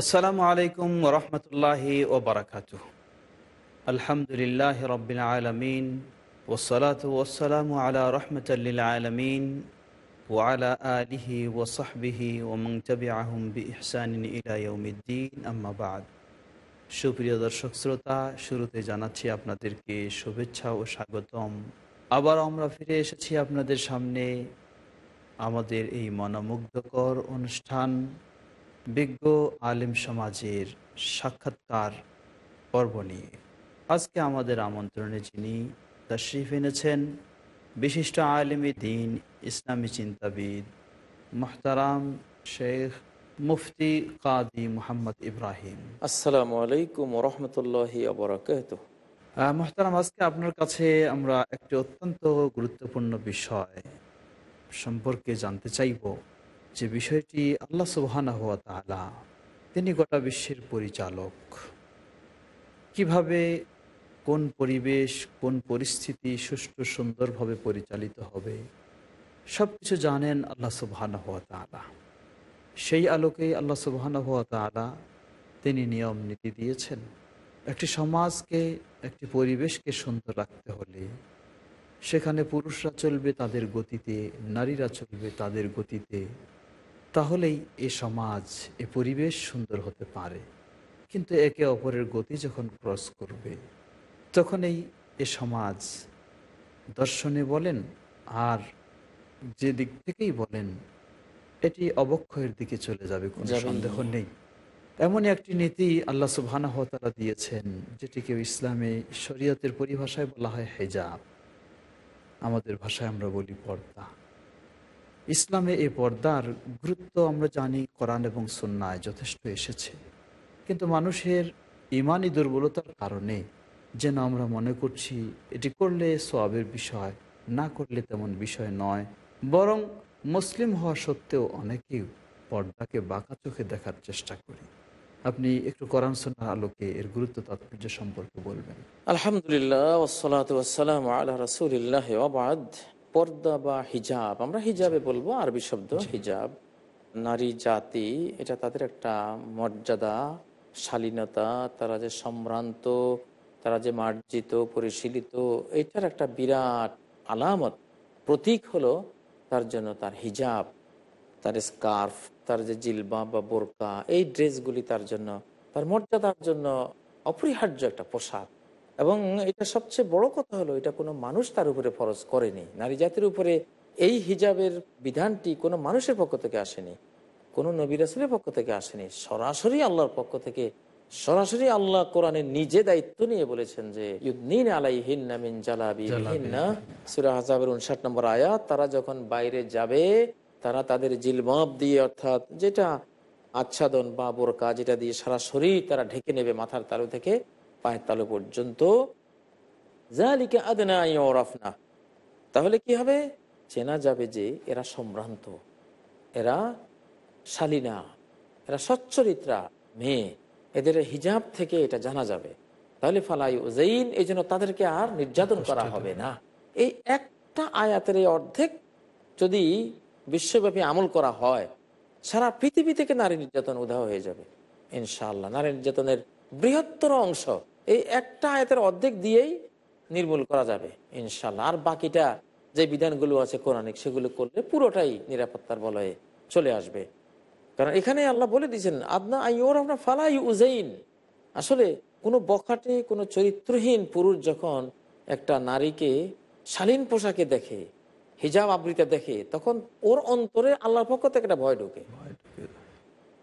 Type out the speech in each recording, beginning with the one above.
আসসালামু আলাইকুম ওরহমতুল্লাহি ওবরাকাত আলহামদুলিল্লাহ রবিল আলমিন ওসলাত ওসালাম আলা রহমতাল্লিল আলমিন ওয়ালা আলিহি ওসাহবিহি ওমং তবি আহম বি ইহসানিন ইলাইউমিদ্দিন সুপ্রিয় দর্শক শ্রোতা, শুরুতে জানাচ্ছি আপনাদেরকে শুভেচ্ছা ও স্বাগতম। আবার আমরা ফিরে এসেছি আপনাদের সামনে। আমাদের এই মনোমুগ্ধকর অনুষ্ঠান বিজ্ঞ আলিম সমাজের সাক্ষাৎকার পর্ব নিয়ে। আজকে আমাদের আমন্ত্রণে যিনি তশরিফ এনেছেন বিশিষ্ট আলিমী দিন ইসলামী চিন্তাবিদ মোহতারাম শেখ মুফতি কাদি মোহাম্মদ ইব্রাহিম। আসসালামু আলাইকুম রহমতুল্লাহি আবরাকাত মোহতারাম আজকে আপনার কাছে আমরা একটি অত্যন্ত গুরুত্বপূর্ণ বিষয় সম্পর্কে জানতে চাইব। যে বিষয়টি আল্লাহ সুবহানা হুয়া তাআলা, তিনি গোটা বিশ্বের পরিচালক। কীভাবে, কোন পরিবেশ, কোন পরিস্থিতি সুষ্ঠু সুন্দরভাবে পরিচালিত হবে সব কিছু জানেন আল্লাহ সুবহানা হুয়া তাআলা। সেই আলোকেই আল্লাহ সুবহানা হুয়া তাআলা তিনি নিয়ম নীতি দিয়েছেন। একটি সমাজকে, একটি পরিবেশকে সুন্দর রাখতে হলে সেখানে পুরুষরা চলবে তাদের গতিতে, নারীরা চলবে তাদের গতিতে। তাহলেই এ সমাজ এ পরিবেশ সুন্দর হতে পারে। কিন্তু একে অপরের গতি যখন ক্রস করবে তখনই এ সমাজ দর্শনে বলেন আর যে দিক থেকেই বলেন এটি অবক্ষয়ের দিকে চলে যাবে কোনো সন্দেহ নেই। এমনই একটি নীতি আল্লাহ সুবহানাহু তাআলা দিয়েছেন যেটিকে ইসলামে শরীয়তের পরিভাষায় বলা হয় হেজাব। আমাদের ভাষায় আমরা বলি পর্দা। ইসলামে এই পর্দার গুরুত্ব আমরা জানি, কোরআন এবং সন্ন্যায় যথেষ্ট এসেছে। কিন্তু মানুষের ইমানই দুর্বলতার কারণে যেন আমরা মনে করছি এটি করলে সোয়াবের বিষয়, না করলে তেমন বিষয় নয়। বরং মুসলিম হওয়া সত্ত্বেও অনেকেই পর্দাকে বাঁকা চোখে দেখার চেষ্টা করি। আপনি একটু কোরআন সন্ন্যার আলোকে এর গুরুত্ব তাৎপর্য সম্পর্কে বলবেন। আলহামদুলিল্লাহ আল্লাহ পর্দা বা হিজাব আমরা হিজাবে বলব আরবি শব্দ হিজাব। নারী জাতি এটা তাদের একটা মর্যাদা শালীনতা তারা যে সম্ভ্রান্ত তারা যে মার্জিত পরিশীলিত এটার একটা বিরাট আলামত। প্রতীক হলো তার জন্য তার হিজাব তার স্কার্ফ তার যে জিলবা বা বোরকা এই ড্রেসগুলি তার জন্য তার মর্যাদার জন্য অপরিহার্য একটা পোশাক। এবং এটা সবচেয়ে বড় কথা হলো এটা কোনো মানুষ তার উপরে ফরজ করেনি। নারী জাতির উপরে এই হিজাবের বিধানটি কোনো মানুষের পক্ষ থেকে আসেনি কোনো নবী রাসুলের পক্ষ থেকে আসেনি। সরাসরি আল্লাহর পক্ষ থেকে সরাসরি আল্লাহ কোরআনে নিজে দায়িত্ব নিয়ে বলেছেন যে ইউদ্দিন আলাই হিন্নামিন জালাবি হিন্না সুরা হাজাবের উনষাট নম্বর আয়াত তারা যখন বাইরে যাবে তারা তাদের জিলবাব দিয়ে অর্থাৎ যেটা আচ্ছাদন বা বোরকা যেটা দিয়ে সারা শরীর তারা ঢেকে নেবে মাথার তালু থেকে পায়ের তালু পর্যন্ত। জালিকে আদনা ওরাফনা। তাহলে কি হবে? চেনা যাবে যে এরা সম্ভ্রান্ত। এরা শালীনা। এরা সচ্চরিত্রা মেয়ে। এদের হিজাব থেকে এটা জানা যাবে। তাহলে ফালাই উজাইন এই জন্য তাদেরকে আর নির্যাতন করা হবে না। এই একটা আয়াতের এই অর্ধেক যদি বিশ্বব্যাপী আমল করা হয় সারা পৃথিবী থেকে নারী নির্যাতন উধাও হয়ে যাবে। ইনশাআল্লাহ নারী নির্যাতনের বৃহত্তর অংশ এই একটা আয়াতের অর্ধেক দিয়েই নির্মূল করা যাবে ইনশাল্লাহ আর বাকিটা যে বিধানগুলো আছে কোরআনিক সেগুলো করলে পুরোটাই নিরাপত্তার বলয়ে চলে আসবে। কারণ এখানে আল্লাহ বলে দিয়েছেন আদনা আই ওর আমরা ফালাই উজাইন আসলে কোনো বখাটে কোনো চরিত্রহীন পুরুষ যখন একটা নারীকে শালীন পোশাকে দেখে হিজাব আবৃতা দেখে তখন ওর অন্তরে আল্লাহর পক্ষ থেকে একটা ভয় ঢোকে।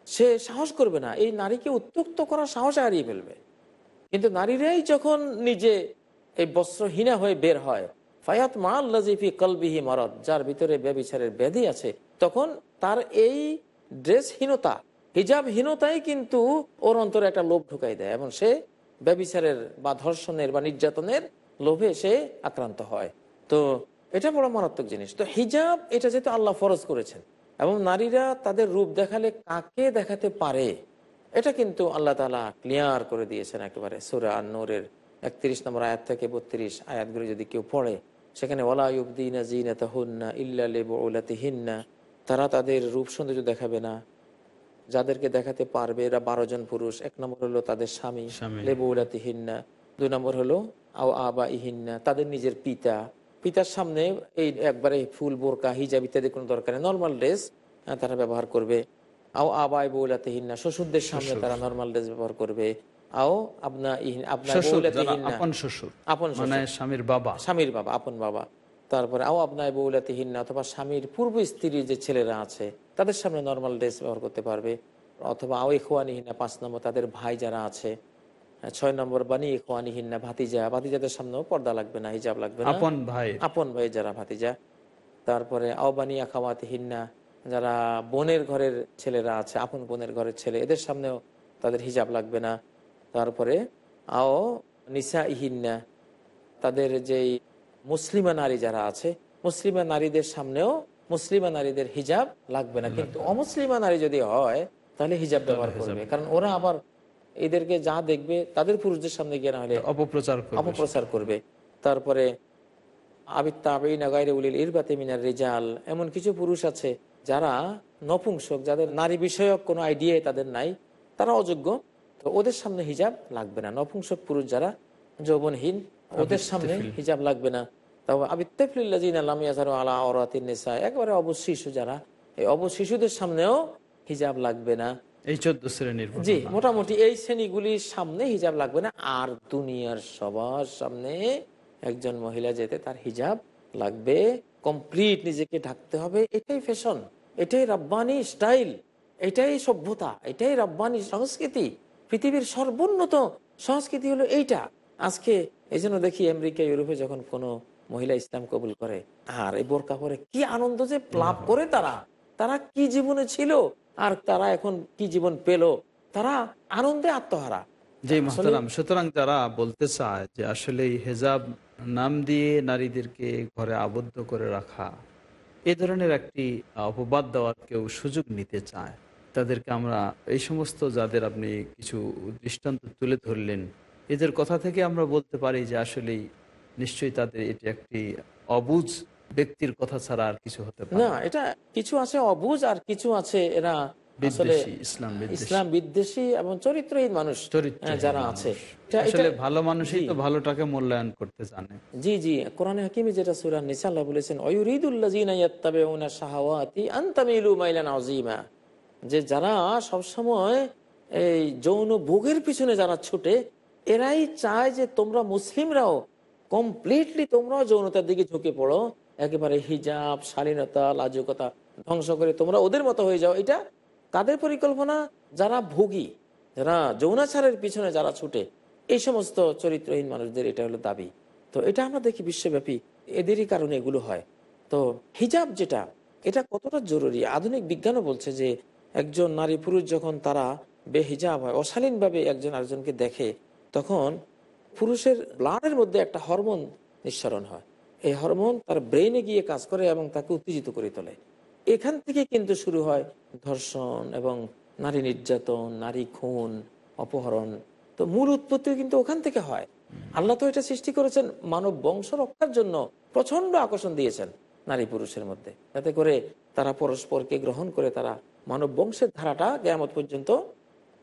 সে সাহস করবে না। এই নারীকে উত্তক্ত করার সাহস হারিয়ে ফেলবে। কিন্তু নারীরাই যখন নিজে এই বস্ত্রহীনা হয়ে বের হয়, ফায়াত মা আল্লাজিফি কলবিহি মারদ, যার ভিতরে ব্যবিচারের ব্যাধি আছে, তখন তার এই ড্রেসহীনতা, হিজাবহীনতাই কিন্তু ওর অন্তরে একটা লোভ ঢুকাই দেয় এবং সে ব্যবিচারের বা ধর্ষণের বা নির্যাতনের লোভে সে আক্রান্ত হয়। তো এটা বড় মারাত্মক জিনিস। তো হিজাব এটা যেহেতু আল্লাহ ফরজ করেছেন, এবং নারীরা তাদের রূপ দেখালে কাকে দেখাতে পারে? এটা কিন্তু আল্লাহ তালা ক্লিয়ার করে দিয়েছেন একেবারে। সুরা নূরের একত্রিশ নম্বর আয়াত থেকে বত্রিশ আয়াতগুলো যদি কেউ পড়ে সেখানে ওলাউদ্দিনা জিনাতা হুন্না ইল্লা হিন্না তারা তাদের রূপ সৌন্দর্য দেখাবে না। যাদেরকে দেখাতে পারবে এরা বারো জন পুরুষ এক নম্বর হলো তাদের স্বামী স্বামী। লেবুলাতি হিন্না দুই নম্বর হলো আও আবা ইহিন্না তাদের নিজের পিতা। পিতার সামনে এই একবারে ফুল বোরকা হিজাব ইত্যাদি কোনো দরকার নেই। নর্মাল ড্রেস তারা ব্যবহার করবে। আও আবাই বৌলাতে হিন্না শ্বশুরদের সামনে তারা নর্মাল ড্রেস ব্যবহার করবে। আও আপনা ইহিন আপনার আপন শ্বশুর আপন মানে স্বামীর বাবা। স্বামীর বাবা আপন বাবা। তারপরে আও আপনায় বৌলাতে হিন্না অথবা স্বামীর পূর্ব স্ত্রীর যে ছেলেরা আছে তাদের সামনে নর্মাল ড্রেস ব্যবহার করতে পারবে। অথবা আও ইখওয়ানিহিনা পাঁচ নম্বর তাদের ভাই যারা আছে ছয় নম্বর বানি ইখওয়ানিহিনা ভাতিজা। ভাতিজাদের সামনেও পর্দা লাগবে না হিজাব লাগবে না। আপন ভাই। আপন ভাই যারা ভাতিজা। তারপরে আওবানি আখাওয়াতি হিন্না যারা বোনের ঘরের ছেলেরা আছে আপন বোনের ঘরের ছেলে এদের সামনেও তাদের হিজাব লাগবে না। তারপরে আও নিসা ইহিন্না তাদের যেই মুসলিমা নারী যারা আছে মুসলিমা নারীদের সামনেও মুসলিমা নারীদের হিজাব লাগবে না। কিন্তু অমুসলিমা নারী যদি হয় তাহলে হিজাব ব্যবহার করবে। কারণ ওরা আবার এদেরকে যা দেখবে তাদের পুরুষদের সামনে গিয়ে না হলে অপপ্রচার অপপ্রচার করবে। তারপরে আবিত্তা আবিনা গাইরে উলিল ইরবাতে মিনার রেজাল এমন কিছু পুরুষ আছে যারা নপুংসক যাদের নারী বিষয়ক কোনো আইডিয়া তাদের নাই তারা অযোগ্য। তো ওদের সামনে হিজাব লাগবে না। নপুংসক পুরুষ যারা যৌবনহীন ওদের সামনে হিজাব লাগবে না। আলা অরাতিন একবারে অবশিশু যারা এই অবশিশুদের সামনেও হিজাব লাগবে না। এই চোদ্দ শ্রেণির জি মোটামুটি এই শ্রেণীগুলির সামনে হিজাব লাগবে না। আর দুনিয়ার সবার সামনে একজন মহিলা যেতে তার হিজাব লাগবে। কমপ্লিট নিজেকে ঢাকতে হবে এটাই ফ্যাশন এটাই রব্বানি স্টাইল এটাই সভ্যতা এটাই রব্বানি সংস্কৃতি। পৃথিবীর সর্বোন্নত সংস্কৃতি হলো এইটা। আজকে এই জন্য দেখি আমেরিকা ইউরোপে যখন কোনো মহিলা ইসলাম কবুল করে আর এই বোরকা পরে কি আনন্দ যে লাভ করে তারা তারা কি জীবনে ছিল আর তারা এখন কি জীবন পেল তারা আনন্দে আত্মহারা। যে সুতরাং যারা বলতে চায় যে আসলে এই হেজাব নাম দিয়ে নারীদেরকে ঘরে আবদ্ধ করে রাখা, এ ধরনের একটি অপবাদ দেওয়ার কেউ সুযোগ নিতে চায় তাদেরকে আমরা এই সমস্ত যাদের আপনি কিছু দৃষ্টান্ত তুলে ধরলেন, এদের কথা থেকে আমরা বলতে পারি যে আসলেই নিশ্চয়ই তাদের এটি একটি অবুজ ব্যক্তির কথা ছাড়া আর কিছু হতে পারে না। এটা কিছু আছে অবুজ আর কিছু আছে এরা ইসলাম বিদ্বেষী। এবং চরিত্রহীন মানুষ হ্যাঁ, যারা। আছে। এটা- আসলে এটা- ভালো মানুষই তো ভালোটাকে মূল্যায়ন করতে জানে। জি জি। কোরআনে হাকিমে যেটা সূরা নিসা বলেছেন অয়ুরিদুল্লাযিনা ইয়াত্তাবিউনা শাহাওয়াতি আন তামিলু মাইলান আযীমা। যে যারা সব এই যৌন ভোগের পিছনে যারা ছুটে এরাই চায় যে তোমরা মুসলিমরাও কমপ্লিটলি তোমরাও যৌনতার দিকে ঝুঁকে পড়ো। একেবারে হিজাব শালীনতা লাজুকতা ধ্বংস করে তোমরা ওদের মতো হয়ে যাও। এটা তাদের পরিকল্পনা যারা ভোগী, যারা যৌনাচারের পিছনে যারা ছুটে, এই সমস্ত চরিত্রহীন মানুষদের এটা হলো দাবি। তো এটা আমরা দেখি বিশ্বব্যাপী, এদেরই কারণে এগুলো হয়। তো হিজাব যেটা, এটা কতটা জরুরি? আধুনিক বিজ্ঞানও বলছে যে একজন নারী পুরুষ যখন তারা বেহিজাব হয়, অশালীনভাবে একজন আরেকজনকে দেখে, তখন পুরুষের ব্লাডের মধ্যে একটা হরমোন নিঃসরণ হয়। এই হরমোন তার ব্রেনে গিয়ে কাজ করে এবং তাকে উত্তেজিত করে তোলে। এখান থেকে কিন্তু শুরু হয় ধর্ষণ এবং নারী নির্যাতন, নারী খুন, অপহরণ। তো মূল উৎপত্তি কিন্তু ওখান থেকে হয়। আল্লাহ তো এটা সৃষ্টি করেছেন মানব বংশ রক্ষার জন্য প্রচণ্ড আকর্ষণ দিয়েছেন নারী পুরুষের মধ্যে। যাতে করে তারা পরস্পরকে গ্রহণ করে তারা মানব বংশের ধারাটা কেয়ামত পর্যন্ত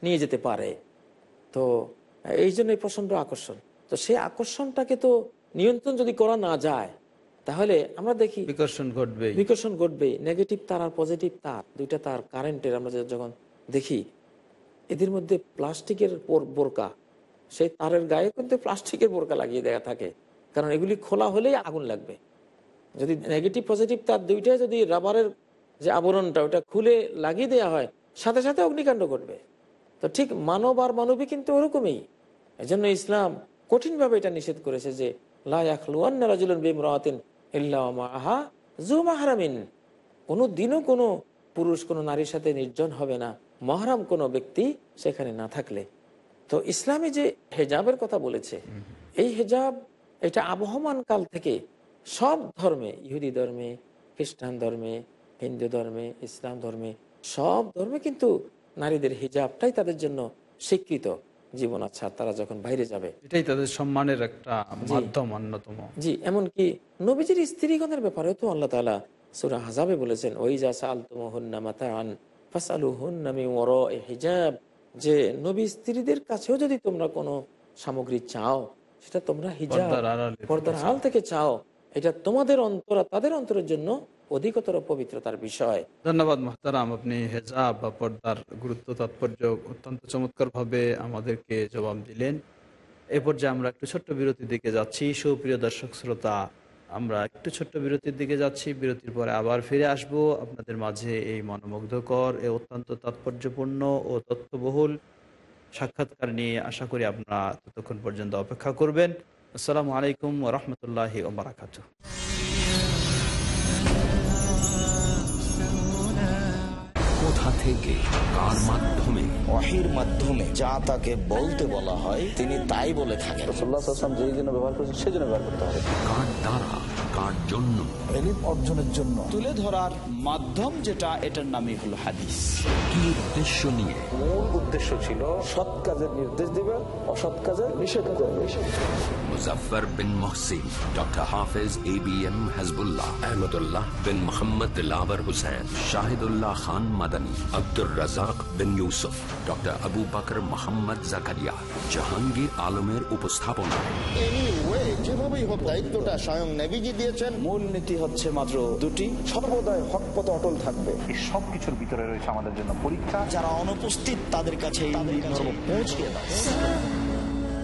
নিয়ে যেতে পারে। তো এই জন্যই প্রচণ্ড আকর্ষণ। তো সেই আকর্ষণটাকে তো নিয়ন্ত্রণ যদি করা না যায় তাহলে আমরা দেখি বিকর্ষণ ঘটবে বিকর্ষণ ঘটবে নেগেটিভ তার আর পজিটিভ তার। দুইটা তার কারেন্টের আমরা যখন দেখি এদের মধ্যে প্লাস্টিকের বোর- বোরকা সেই তারের গায়ে কিন্তু প্লাস্টিকের বোরকা লাগিয়ে দেওয়া থাকে। কারণ এগুলি খোলা হলেই আগুন লাগবে। যদি নেগেটিভ পজিটিভ তার দুইটাই যদি রাবারের যে আবরণটা ওটা খুলে লাগিয়ে দেওয়া হয় সাথে সাথে অগ্নিকাণ্ড ঘটবে। তো ঠিক মানব আর মানবী কিন্তু ওরকমই। এজন্য ইসলাম কঠিনভাবে এটা নিষেধ করেছে যে লাহারামিন কোনো কোনো পুরুষ, কোনো নারীর সাথে নির্জন হবে না। মহারাম কোনো ব্যক্তি সেখানে না থাকলে। তো ইসলামে যে হেজাবের কথা বলেছে, এই হেজাব এটা আবহমান কাল থেকে সব ধর্মে, ইহুদি ধর্মে, খ্রিস্টান ধর্মে, হিন্দু ধর্মে, ইসলাম ধর্মে, সব ধর্মে কিন্তু নারীদের হিজাবটাই তাদের জন্য স্বীকৃত। জীবন আচ্ছা তারা যখন বাইরে যাবে। এটাই তাদের সম্মানের একটা মাধ্যম অন্যতম। জি এমনকি নবীজির স্ত্রীগণের ব্যাপারেও তো আল্লাহ তালা সুরা হাজাবে বলেছেন ওই যা সাল তুমহন্না ওর হিজাব। যে নবী স্ত্রীদের কাছেও যদি তোমরা কোনো সামগ্রী চাও সেটা তোমরা হিজাব পর্দার আড়াল থেকে চাও। এটা তোমাদের অন্তর তাদের অন্তরের জন্য অধিকতর পবিত্রতার বিষয়। ধন্যবাদ মোহতারাম, আপনি হেজাব বা পর্দার গুরুত্ব, তাৎপর্য অত্যন্ত চমৎকার ভাবে আমাদেরকে জবাব দিলেন। এ পর্যায়ে আমরা একটু ছোট্ট বিরতির দিকে যাচ্ছি। সুপ্রিয় দর্শক শ্রোতা, আমরা একটু ছোট্ট বিরতির দিকে যাচ্ছি। বিরতির পরে আবার ফিরে আসব। আপনাদের মাঝে এই মনোমুগ্ধকর, এ অত্যন্ত তাৎপর্যপূর্ণ ও তথ্যবহুল সাক্ষাৎকার নিয়ে আশা করি আপনারা ততক্ষণ পর্যন্ত অপেক্ষা করবেন। আসসালামু আলাইকুম রহমতুল্লাহি ওবরাকাত থেকে কার মাধ্যমে? ওয়াহির মাধ্যমে যা তাকে বলতে বলা হয় তিনি তাই বলে থাকেন। রসুল্লাহাম যেই জন্য ব্যবহার করেছেন সেই জন্য ব্যবহার করতে হবে। কার দ্বারা কার জন্য? এলিম অর্জনের জন্য। তুলে ধরার মাধ্যম যেটা এটার নামই হলো হাদিস। কি উদ্দেশ্য নিয়ে? মূল উদ্দেশ্য ছিল সৎ কাজের নির্দেশ দিবে অসৎ কাজের নিষেধ করবে। Muzaffar bin Mohsin doctor Hafez A B M Hasbullah Ahmadullah bin Mohammad Hussain Shahidullah Khan Madani. Abdur Razzak bin Yusuf doctor Abu Bakar Mohammad Zakaria Jahangir আলমের উপস্থাপনা। যেভাবেই হোক দায়িত্বটা স্বয়ং নেভিজি দিয়েছেন। মূল নীতি হচ্ছে মাত্র দুটি। সর্বদাই হক পথে অটল থাকবে। এই সব কিছুর ভিতরে রয়েছে আমাদের জন্য পরীক্ষা। যারা অনুপস্থিত তাদের কাছে পৌঁছিয়ে দাও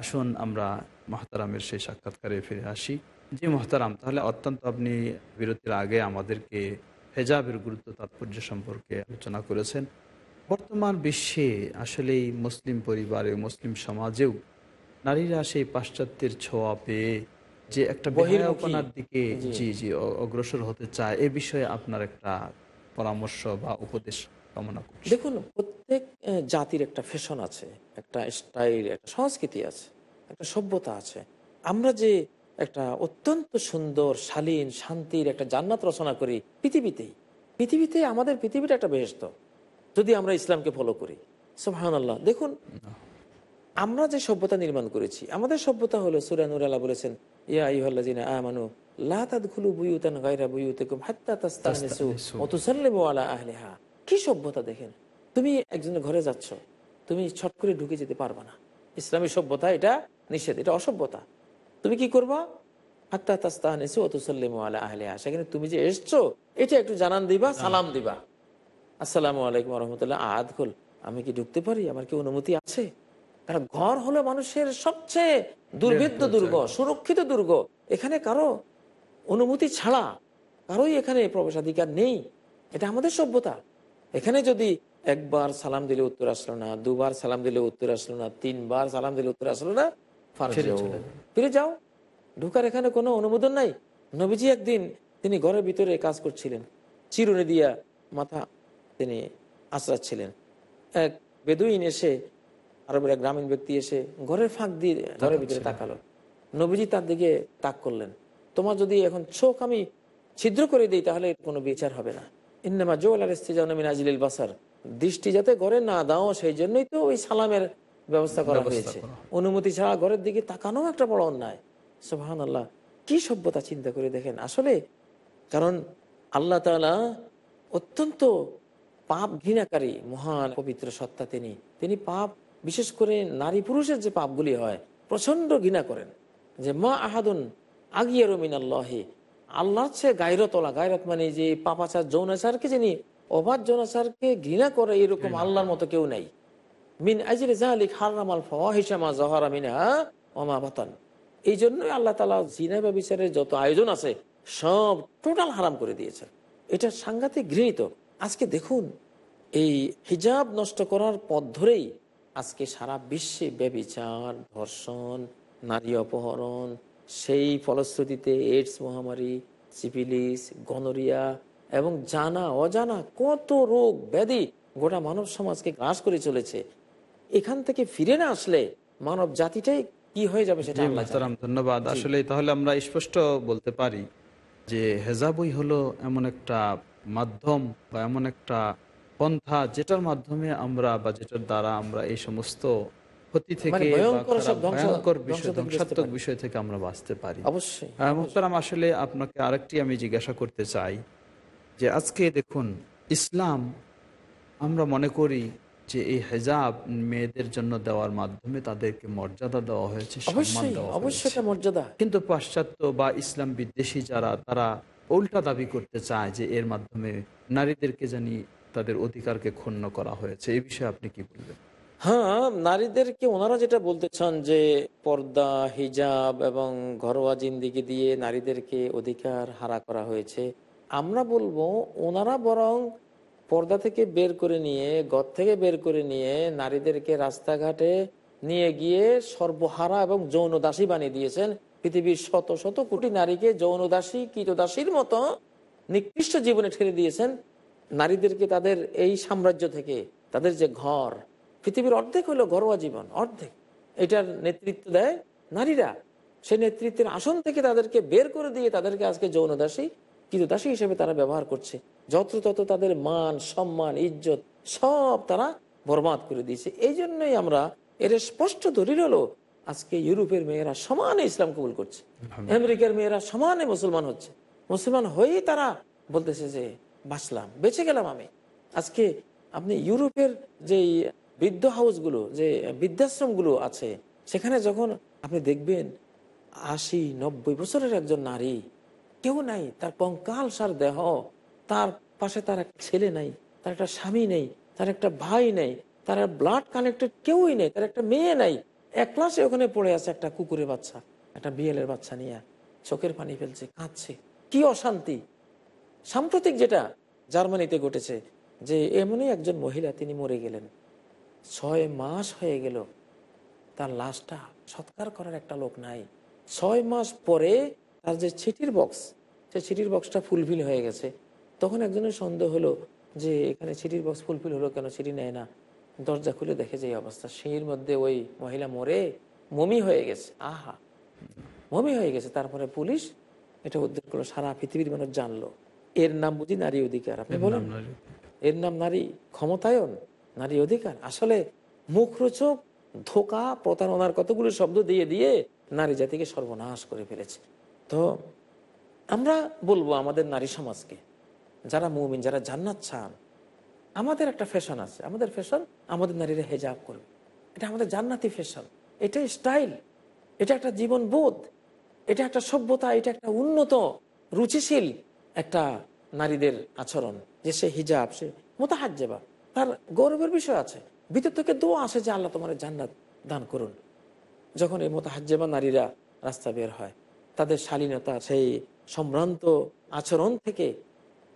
আসুন আমরা মহতারামের সেই সাক্ষাৎকারে ফিরে আসি জি মহতারাম তাহলে অত্যন্ত আপনি বিরতির আগে আমাদেরকে হেজাবের গুরুত্ব তাৎপর্য সম্পর্কে আলোচনা করেছেন বর্তমান বিশ্বে আসলেই মুসলিম পরিবারে মুসলিম সমাজেও নারীরা সেই পাশ্চাত্যের ছোঁয়া পেয়ে যে একটা বহির্মুখী। বেহায়াপনার দিকে। জি জি অগ্রসর হতে চায় এ বিষয়ে আপনার একটা পরামর্শ বা উপদেশ কামনা করছি। দেখুন প্রত্যেক জাতির একটা ফ্যাশন আছে একটা স্টাইল একটা সংস্কৃতি আছে একটা সভ্যতা আছে। আমরা যে একটা অত্যন্ত সুন্দর শালীন শান্তির একটা জান্নাত রচনা করি পৃথিবীতেই পৃথিবীতে আমাদের পৃথিবীটা একটা বেহস্ত যদি আমরা ইসলামকে ফলো করি। সোহান আল্লাহ দেখুন আমরা যে সভ্যতা নির্মাণ করেছি আমাদের সভ্যতা হলো সুরানুর আল্লাহ বলেছেন ইয়া ইহল্লাজিনা আমানু লা তাদখুলু বুয়ুতান গায়রা বুয়ুতিকুম হাত্তা তাস্তানিসু। ওয়া তুসাল্লিমু আলা আহলিহা। কি সভ্যতা দেখেন? তুমি একজনের ঘরে যাচ্ছ তুমি ছট করে ঢুকে যেতে পারবে না। ইসলামী সভ্যতা এটা নিষেধ এটা অসভ্যতা। তুমি কি করবা? হাত্তা তাস্তানিসু ওয়া তুসাল্লিমু আলা আহলিহা সেখানে তুমি যে এসছো এটা একটু জানান দিবা সালাম দিবা। আসসালামু আলাইকুম রহমতুল্লাহ আদখুল আমি কি ঢুকতে পারি? আমার কি অনুমতি আছে? কারণ ঘর হলো মানুষের সবচেয়ে দুর্গ সুরক্ষিত দুর্গ। এখানে কারও অনুমতি ছাড়া কারোই এখানে প্রবেশাধিকার নেই। এটা আমাদের সভ্যতা। এখানে যদি একবার সালাম দিলে উত্তর আসলো না দুবার সালাম দিলে উত্তর আসলো না তিনবার সালাম দিলে উত্তর আসলো না ফিরে যাও। ঢুকার এখানে কোনো অনুমোদন নাই। নবীজি একদিন তিনি ঘরের ভিতরে কাজ করছিলেন। চিরুনি দিয়া মাথা তিনি আশ্রাচ্ছিলেন এক বেদুইন এসে আরবের এক গ্রামীণ ব্যক্তি এসে ঘরের ফাঁক দিয়ে ঘরের ভিতরে তাকালো। নবীজি তার দিকে তাক করলেন। তোমার যদি এখন চোখ আমি ছিদ্র করে দিই তাহলে কোনো বিচার হবে না। ইন্নামা জোয়াল আর ইস্তিজাউনা মিন আজলিল বাসার। দৃষ্টি যাতে ঘরে না দাও সেই জন্যই তো ওই সালামের ব্যবস্থা করা হয়েছে। অনুমতি ছাড়া ঘরের দিকে তাকানো একটা বড় অন্যায়। সোহান আল্লাহ কি সভ্যতা চিন্তা করে দেখেন? আসলে কারণ আল্লাহ তাআলা অত্যন্ত পাপ ঘৃণাকারী মহান পবিত্র সত্তা তিনি। তিনি পাপ বিশেষ করে নারী পুরুষের যে পাপগুলি হয় প্রচণ্ড ঘৃণা করেন। যে মা আহাদুন আগিয়ে রমিন আল্লাহে আল্লাহ হচ্ছে গায়রতলা। গায়রত মানে যে পাপাচার যৌনাচারকে যিনি অবাধ যৌনাচারকে ঘৃণা করে এরকম আল্লাহর মতো কেউ নাই। মিন আজরে জালিক হারামাল ফাহিসামা জহারা মিনহা ওমা বাতান। এই জন্যই আল্লাহ তালা জিনা বা বিচারের যত আয়োজন আছে সব টোটাল হারাম করে দিয়েছেন। এটা সাংঘাতিক ঘৃণিত। আজকে দেখুন এই হিজাব নষ্ট করার পথ ধরেই আজকে সারা বিশ্বে ব্যবিচার ধর্ষণ নারী অপহরণ সেই ফলশ্রুতিতে এইডস মহামারী সিপিলিস গনোরিয়া এবং জানা অজানা কত রোগ ব্যাধি গোটা মানব সমাজকে গ্রাস করে চলেছে। এখান থেকে ফিরে না আসলে মানব জাতিটাই কি হয়ে যাবে সেটা ধন্যবাদ। আসলে তাহলে আমরা স্পষ্ট বলতে পারি যে হেজাবই হলো এমন একটা মাধ্যম বা এমন একটা পন্থা যেটার মাধ্যমে আমরা বা যেটার দ্বারা আমরা এই সমস্ত ক্ষতি থেকে মানে ভয়ঙ্কর বিষয় থেকে ধ্বংসাত্মক বিষয় থেকে আমরা বাঁচতে পারি। অবশ্যই আহ, আসলে আপনাকে আরেকটি আমি জিজ্ঞাসা করতে চাই যে আজকে দেখুন ইসলাম আমরা মনে করি যে এই হেজাব মেয়েদের জন্য দেওয়ার মাধ্যমে তাদেরকে মর্যাদা দেওয়া হয়েছে মর্যাদা। কিন্তু পাশ্চাত্য বা ইসলাম বিদ্বেষী যারা তারা উল্টা দাবি করতে চায় যে এর মাধ্যমে নারীদেরকে জানি তাদের অধিকারকে ক্ষুণ্ণ করা হয়েছে। এই বিষয়ে আপনি কি বলবেন? হ্যাঁ নারীদেরকে ওনারা যেটা বলতে চান যে পর্দা, হিজাব এবং ঘরোয়া জিন্দিগি দিয়ে নারীদেরকে অধিকার হারা করা হয়েছে, আমরা বলব ওনারা বরং পর্দা থেকে বের করে নিয়ে ঘর থেকে বের করে নিয়ে নারীদেরকে রাস্তাঘাটে নিয়ে গিয়ে সর্বহারা এবং যৌন দাসী বানিয়ে দিয়েছেন। পৃথিবীর শত শত কোটি নারীকে যৌন দাসী কীটদাসীর মতো নিকৃষ্ট জীবনে ঠেলে দিয়েছেন। নারীদেরকে তাদের এই সাম্রাজ্য থেকে, তাদের যে ঘর পৃথিবীর অর্ধেক হলো ঘরোয়া জীবন অর্ধেক। এটার নেতৃত্ব দেয় নারীরা। সেই নেতৃত্বের আসন থেকে তাদেরকে বের করে দিয়ে তাদেরকে আজকে যৌনদাসী কিন্তু দাসী হিসেবে তারা ব্যবহার করছে। যত তত তাদের মান সম্মান ইজ্জত সব তারা বরবাদ করে দিয়েছে। এই জন্যই আমরা এর স্পষ্ট দলিল হলো আজকে ইউরোপের মেয়েরা সমানে ইসলাম কবুল করছে। আমেরিকার মেয়েরা সমানে মুসলমান হচ্ছে। মুসলমান হয়েই তারা বলতেছে যে বাঁচলাম বেঁচে গেলাম আমি। আজকে আপনি ইউরোপের যে বৃদ্ধ হাউসগুলো, যে বৃদ্ধাশ্রমগুলো আছে, সেখানে যখন আপনি দেখবেন আশি, নব্বই বছরের একজন নারী, কেউ নাই, তার কঙ্কাল সার দেহ, তার পাশে তার একটা ছেলে নাই, তার একটা স্বামী নেই, তার একটা ভাই নেই, তার ব্লাড কানেক্টেড কেউই নেই, তার একটা মেয়ে নাই। এক ক্লাসে ওখানে পড়ে আছে একটা কুকুরের বাচ্চা, একটা বিয়েলের বাচ্চা নিয়ে, চোখের পানি ফেলছে, কাঁদছে। কি অশান্তি! সাম্প্রতিক যেটা জার্মানিতে ঘটেছে, যে এমনই একজন মহিলা, তিনি মরে গেলেন। ছয় মাস হয়ে গেল তার লাশটা সৎকার করার একটা লোক নাই। ছয় মাস পরে তার যে চিঠির বক্স সে চিঠির বক্সটা ফুলফিল হয়ে গেছে। তখন একজনের সন্দেহ হলো যে এখানে চিঠির বক্স ফুলফিল হলো কেন চিঠি নেয় না। দরজা খুলে দেখে যে অবস্থা। সেই মধ্যে ওই মহিলা মরে মমি হয়ে গেছে। আহা! মমি হয়ে গেছে। তারপরে পুলিশ এটা উদ্ধার করল সারা পৃথিবীর মানুষ জানলো। এর নাম বুঝি নারী অধিকার আপনি বলেন? এর নাম নারী ক্ষমতায়ন? নারী অধিকার। আসলে মুখরোচক ধোকা, প্রতারণার কতগুলো শব্দ দিয়ে দিয়ে নারী জাতিকে সর্বনাশ করে ফেলেছে। তো আমরা বলব আমাদের নারী সমাজকে, যারা মুমিন, যারা জান্নাত চান, আমাদের একটা ফ্যাশন আছে। আমাদের ফ্যাশন আমাদের নারীরা হেজাব করবে। এটা আমাদের জান্নাতি ফ্যাশন এটাই স্টাইল এটা একটা জীবন বোধ এটা একটা সভ্যতা, এটা একটা উন্নত, রুচিশীল একটা নারীদের আচরণ। যে সে হিজাব, সে মোতাহাজ্জেবা। তার গৌরবের বিষয় আছে। ভিতর থেকে দোয়া আসে যে, আল্লাহ তোমার জান্নাত দান করুন। যখন এই মতো মোতাহাজ্জেবা নারীরা রাস্তা বের হয়, তাদের শালীনতা, সেই সম্ভ্রান্ত আচরণ থেকে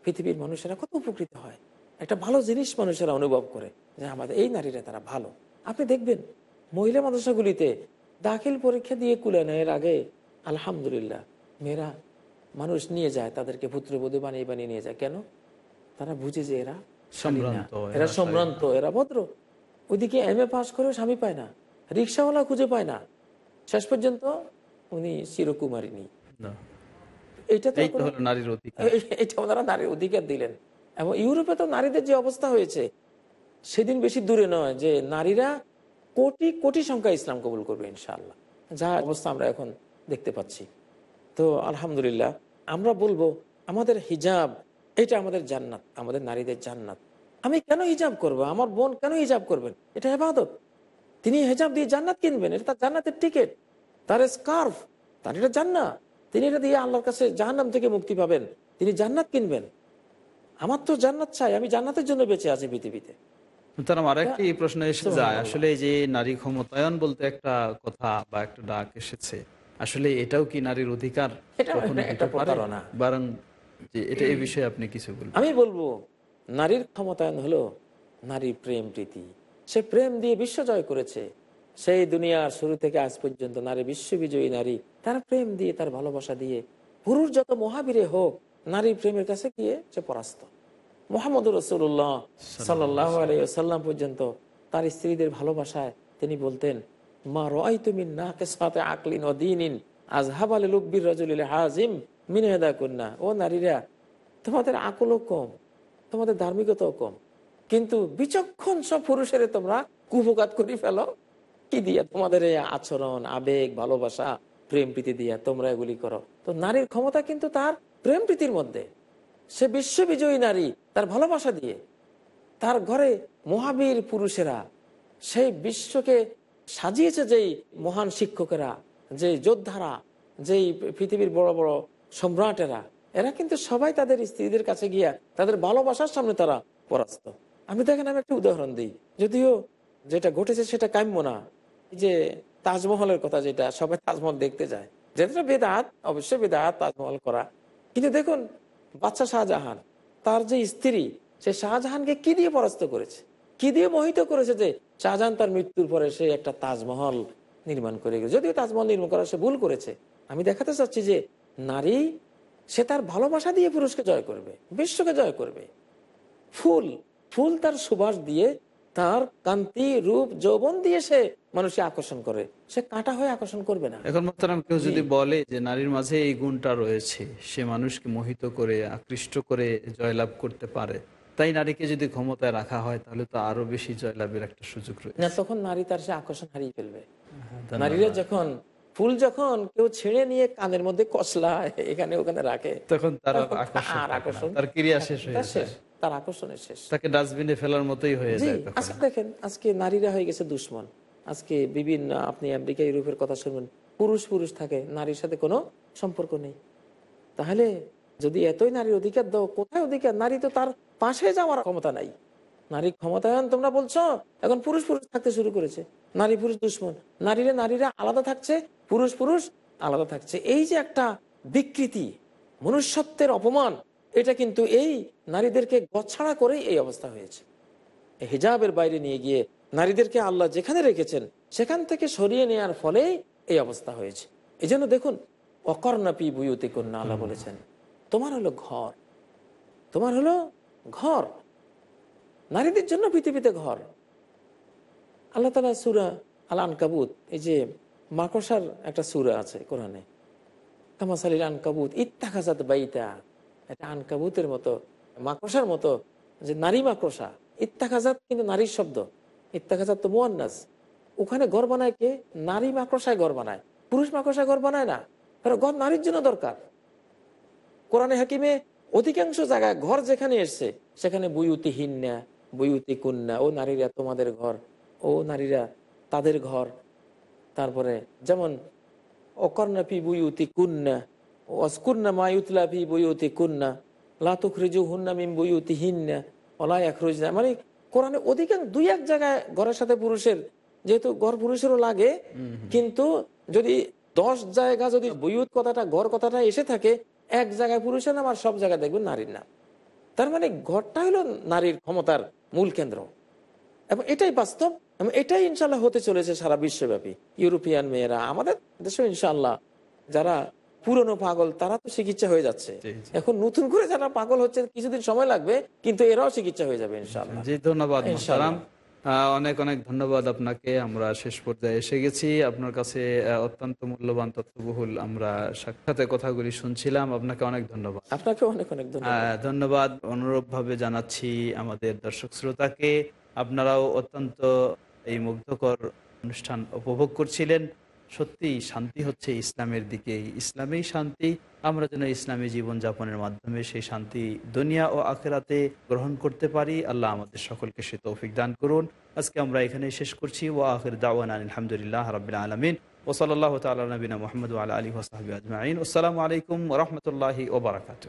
পৃথিবীর মানুষেরা কত উপকৃত হয়। একটা ভালো জিনিস মানুষেরা অনুভব করে যে, আমাদের এই নারীরা তারা ভালো। আপনি দেখবেন, মহিলা মাদ্রাসাগুলিতে দাখিল পরীক্ষা দিয়ে কুলে নেয় এর আগে, আলহামদুলিল্লাহ, মেয়েরা মানুষ নিয়ে যায়, তাদেরকে পুত্রবধূ বানিয়ে বানিয়ে নিয়ে যায়। কেন? তারা বুঝে যে এরা এরা সম্ভ্রান্ত এরা ভদ্র। ওইদিকে এম এ পাস করেও স্বামী পায় না। রিক্সাওয়ালা খুঁজে পায় না। শেষ পর্যন্ত উনি চিরকুমারিনী না। এটা তো ওনারা নারীর অধিকার দিলেন। এবং ইউরোপে তো নারীদের যে অবস্থা হয়েছে সেদিন বেশি দূরে নয় যে নারীরা কোটি কোটি সংখ্যা ইসলাম কবুল করবে ইনশাআল্লাহ। যা অবস্থা আমরা এখন দেখতে পাচ্ছি। তো আলহামদুলিল্লাহ আমরা বলব আমাদের হিজাব এটা আমাদের জান্নাত আমাদের নারীদের জান্নাত। আমি কেন হিজাব করব? আমার বোন কেন হিজাব করবেন এটা হেবাদত তিনি হেজাব দিয়ে জান্নাত কিনবেন এটা তার জান্নাতের টিকিট তার স্কার্ফ তার এটা জান্নাত। তিনি এটা দিয়ে আল্লাহর কাছে জাহান্নাম থেকে মুক্তি পাবেন তিনি জান্নাত কিনবেন। আমার তো জান্নাত চাই আমি জান্নাতের জন্য বেঁচে আছি পৃথিবীতে। তার আরেকটি প্রশ্ন এসে যায় আসলে এই যে নারী ক্ষমতায়ন বলতে একটা কথা বা একটা ডাক এসেছে আসলে এটাও কি নারীর অধিকার? এটাও কখনো একটা হতে প্রতারণা। বরং যে এটা এই বিষয়ে আপনি কিছু বলবেন। আমি বলব, নারীর ক্ষমতায়ন হলো নারী প্রেম প্রীতি। সে প্রেম দিয়ে বিশ্ব জয় করেছে। সেই দুনিয়ার শুরু থেকে আজ পর্যন্ত নারী বিশ্ববিজয়ী নারী। তার প্রেম দিয়ে, তার ভালোবাসা দিয়ে, পুরুষ যত মহাবীরে হোক, নারী প্রেমের কাছে গিয়ে সে পরাস্ত। মোহাম্মদ রসুল্লাহ সাল্লাহ আলাইসাল্লাম পর্যন্ত তার স্ত্রীদের ভালোবাসায় তিনি বলতেন, মা রয় তুমি না কে সাথে আকলিন ও দিন আজ হাবালে লুব্বির রজুল হাজিম মিনেদা কন্যা ও নারীরা, তোমাদের আকলও কম, তোমাদের ধার্মিকতাও কম, কিন্তু বিচক্ষণ সব পুরুষের তোমরা কুপকাত করে ফেলো। কি দিয়া তোমাদের এই আচরণ, আবেগ, ভালোবাসা, প্রেম প্রীতি দিয়া তোমরা এগুলি করো? তো নারীর ক্ষমতা কিন্তু তার প্রেম প্রীতির মধ্যে। সে বিশ্ববিজয়ী নারী, তার ভালোবাসা দিয়ে। তার ঘরে মহাবীর পুরুষেরা, সেই বিশ্বকে সাজিয়েছে যেই মহান শিক্ষকেরা যে যোদ্ধারা, যেই পৃথিবীর বড় বড় সম্রাটেরা, এরা কিন্তু সবাই তাদের স্ত্রীদের কাছে গিয়া তাদের ভালোবাসার সামনে তারা পরাস্ত। আমি দেখেন, আমি একটা উদাহরণ দিই। যদিও যেটা ঘটেছে সেটা কাম্য না। যে তাজমহলের কথা যেটা সবাই তাজমহল দেখতে যায়। যেটা বেদাত, অবশ্যই বেদাত, তাজমহল করা। কিন্তু দেখুন বাচ্চা শাহজাহান, তার যে স্ত্রী, সে শাহজাহানকে কি দিয়ে পরাস্ত করেছে? কি দিয়ে মোহিত করেছে যে শাহজাহান তার মৃত্যুর পরে সে একটা তাজমহল নির্মাণ করে গেছে যদিও তাজমহল নির্মাণ করা সে ভুল করেছে। আমি দেখাতে চাচ্ছি যে নারী সে তার ভালোবাসা দিয়ে পুরুষকে জয় করবে বিশ্বকে জয় করবে। ফুল ফুল তার সুবাস দিয়ে তার কান্তি রূপ যৌবন দিয়ে সে মানুষকে আকর্ষণ করে। সে কাঁটা হয়ে আকর্ষণ করবে না। এখন মোহতারাম কেউ যদি বলে যে নারীর মাঝে এই গুণটা রয়েছে সে মানুষকে মোহিত করে আকৃষ্ট করে জয়লাভ করতে পারে তাই নারীকে যদি ক্ষমতায় রাখা হয় তাহলে তো আরও বেশি জয়লাভের একটা সুযোগ রয়েছে। না তখন নারী তার সে আকর্ষণ হারিয়ে ফেলবে। নারীরা যখন ফুল যখন কেউ ছেড়ে নিয়ে কানের মধ্যে কসলা এখানে ওখানে রাখে তখন তার আকর্ষণ তার ক্রিয়া শেষ হয়ে তার আকর্ষণের শেষ। তাকে ডাস্টবিনে ফেলার মতোই হয়ে যায় আজকে দেখেন আজকে নারীরা হয়ে গেছে দুশ্মন। আজকে বিভিন্ন আপনি আমেরিকা ইউরোপের কথা শুনবেন পুরুষ পুরুষ থাকে নারীর সাথে কোনো সম্পর্ক নেই। তাহলে যদি এতই নারীর অধিকার দাও কোথায় অধিকার? নারী তো তার পাশে যাওয়ার ক্ষমতা নাই। নারী ক্ষমতায়ন তোমরা বলছো এখন পুরুষ পুরুষ থাকতে শুরু করেছে। নারী পুরুষ দুশ্মন। নারীরা নারীরা আলাদা থাকছে পুরুষ পুরুষ আলাদা থাকছে। এই যে একটা বিকৃতি মনুষ্যত্বের অপমান এটা কিন্তু এই নারীদেরকে গছাড়া করেই এই অবস্থা হয়েছে। হিজাবের বাইরে নিয়ে গিয়ে নারীদেরকে আল্লাহ যেখানে রেখেছেন সেখান থেকে সরিয়ে নেওয়ার ফলেই এই অবস্থা হয়েছে। এই জন্য দেখুন অকর্ণাপি বুয়ুতি কন্যা আল্লাহ বলেছেন তোমার হলো ঘর তোমার হলো ঘর। নারীদের জন্য পৃথিবীতে ঘর। আল্লাহ তালা সুরা আল আনকাবুত এই যে মাকড়সার একটা সুরা আছে কোরআনে। কামাসালিল আনকাবুত ইত্তাখাজাত বাইতা। এটা আনকাবুতের মতো, মাকড়সার মতো যে নারী মাকড়সা। ইত্তাখাজাত কিন্তু নারীর শব্দ। ইত্তাখাজাত তো মোয়ান্নাস। ওখানে ঘর বানায় কে? নারী মাকড়সায় ঘর বানায়। পুরুষ মাকড়সায় ঘর বানায় না। কারণ ঘর নারীর জন্য দরকার। কোরআনে হাকিমে অধিকাংশ জায়গায় ঘর যেখানে এসছে, সেখানে বুয়ুতি হিন্না, বুয়ুতি কন্যা ও নারীরা তোমাদের ঘর, ও নারীরা তাদের ঘর। তারপরে যেমন অকর্ণাপি বুয়ুতি কুন্না অস্কুন্না মায়ুতলা ফি বুয়ুতি কুন্না লাতুক রিজু হুন্না মিম বুয়ুতি হিন্না অলা না মানে কোরআনে অধিকাংশ দুই এক জায়গায় ঘরের সাথে পুরুষের যেহেতু ঘর পুরুষেরও লাগে কিন্তু যদি দশ জায়গা যদি বুয়ুত কথাটা ঘর কথাটা এসে থাকে এক জায়গায় পুরুষের নাম আর সব জায়গায় দেখবেন নারীর নাম। তার মানে ঘরটা হলো নারীর ক্ষমতার মূল কেন্দ্র। এবং এটাই বাস্তব। এটাই ইনশাল্লাহ হতে চলেছে সারা বিশ্বব্যাপী। ইউরোপিয়ান মেয়েরা আমাদের দেশে ইনশাল্লাহ যারা পুরনো পাগল তারা তো চিকিৎসা হয়ে যাচ্ছে। এখন নতুন করে যারা পাগল হচ্ছে কিছুদিন সময় লাগবে কিন্তু এরাও চিকিৎসা হয়ে যাবে ইনশাল্লাহ জি ধন্যবাদ অনেক অনেক ধন্যবাদ আপনাকে। আমরা শেষ পর্যায়ে এসে গেছি। আপনার কাছে অত্যন্ত মূল্যবান তথ্যবহুল আমরা সাক্ষাতের কথাগুলি শুনছিলাম। আপনাকে অনেক ধন্যবাদ। আপনাকে অনেক অনেক ধন্যবাদ। অনুরূপভাবে জানাচ্ছি আমাদের দর্শক শ্রোতাকে। আপনারাও অত্যন্ত এই মুগ্ধকর অনুষ্ঠান উপভোগ করছিলেন। সত্যি শান্তি হচ্ছে ইসলামের দিকে। ইসলামেই শান্তি, আমরা যেন ইসলামী জীবনযাপনের মাধ্যমে সেই শান্তি দুনিয়া ও আখেরাতে গ্রহণ করতে পারি। আল্লাহ আমাদের সকলকে সে তৌফিক দান করুন। আজকে আমরা এখানে শেষ করছি। ও আখির দাওয়ান আলহামদুলিল্লাহ রবিল আলমিন। ওসলাল্লাহ তালা নবীনা মোহাম্মদ আল্লাহ আলী ওসাহাবি আজমাইন। আসসালামু আলাইকুম রহমতুল্লাহি ওবরাকাতু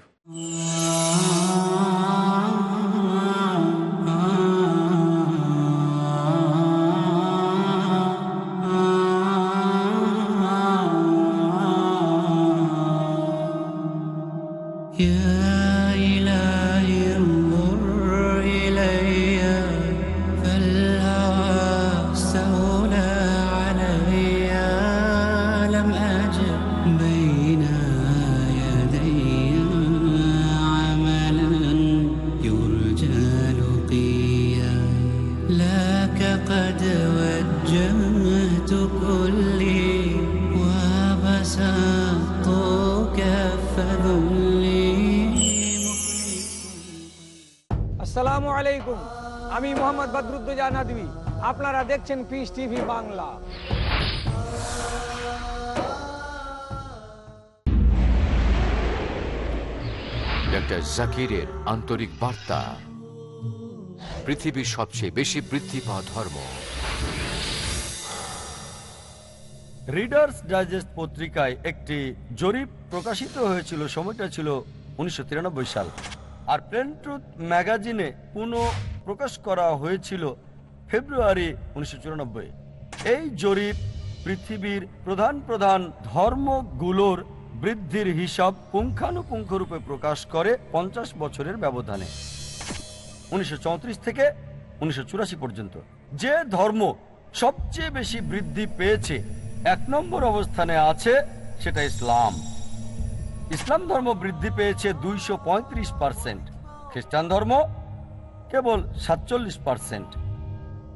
আপনারা দেখছেন পিস টিভি বাংলা। ডক্টর জাকিরের আন্তরিক বার্তা। পৃথিবীর সবচেয়ে বেশি বৃদ্ধি পাওয়া ধর্ম। রিডার্স ডাইজেস্ট পত্রিকায় একটি জরিপ প্রকাশিত হয়েছিল সময়টা ছিল উনিশশো তিরানব্বই সাল। আর প্লেন ট্রুথ ম্যাগাজিনে পুনঃ প্রকাশ করা হয়েছিল ফেব্রুয়ারি উনিশশো চুরানব্বই। এই জরিপ পৃথিবীর প্রধান প্রধান ধর্মগুলোর বৃদ্ধির হিসাব পুঙ্খানুপুঙ্খরূপে প্রকাশ করে পঞ্চাশ বছরের ব্যবধানে। উনিশশো চৌত্রিশ থেকে উনিশশো চুরাশি পর্যন্ত। যে ধর্ম সবচেয়ে বেশি বৃদ্ধি পেয়েছে, এক নম্বর অবস্থানে আছে সেটা ইসলাম। ইসলাম ধর্ম বৃদ্ধি পেয়েছে দুইশো পার্সেন্ট। খ্রিস্টান ধর্ম কেবল সাতচল্লিশ পার্সেন্ট।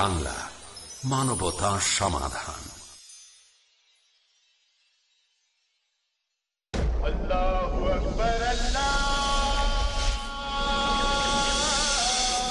বাংলা মানবতা সমাধান।